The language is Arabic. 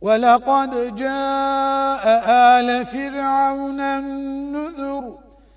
ولقد جاء آل فرعون النذر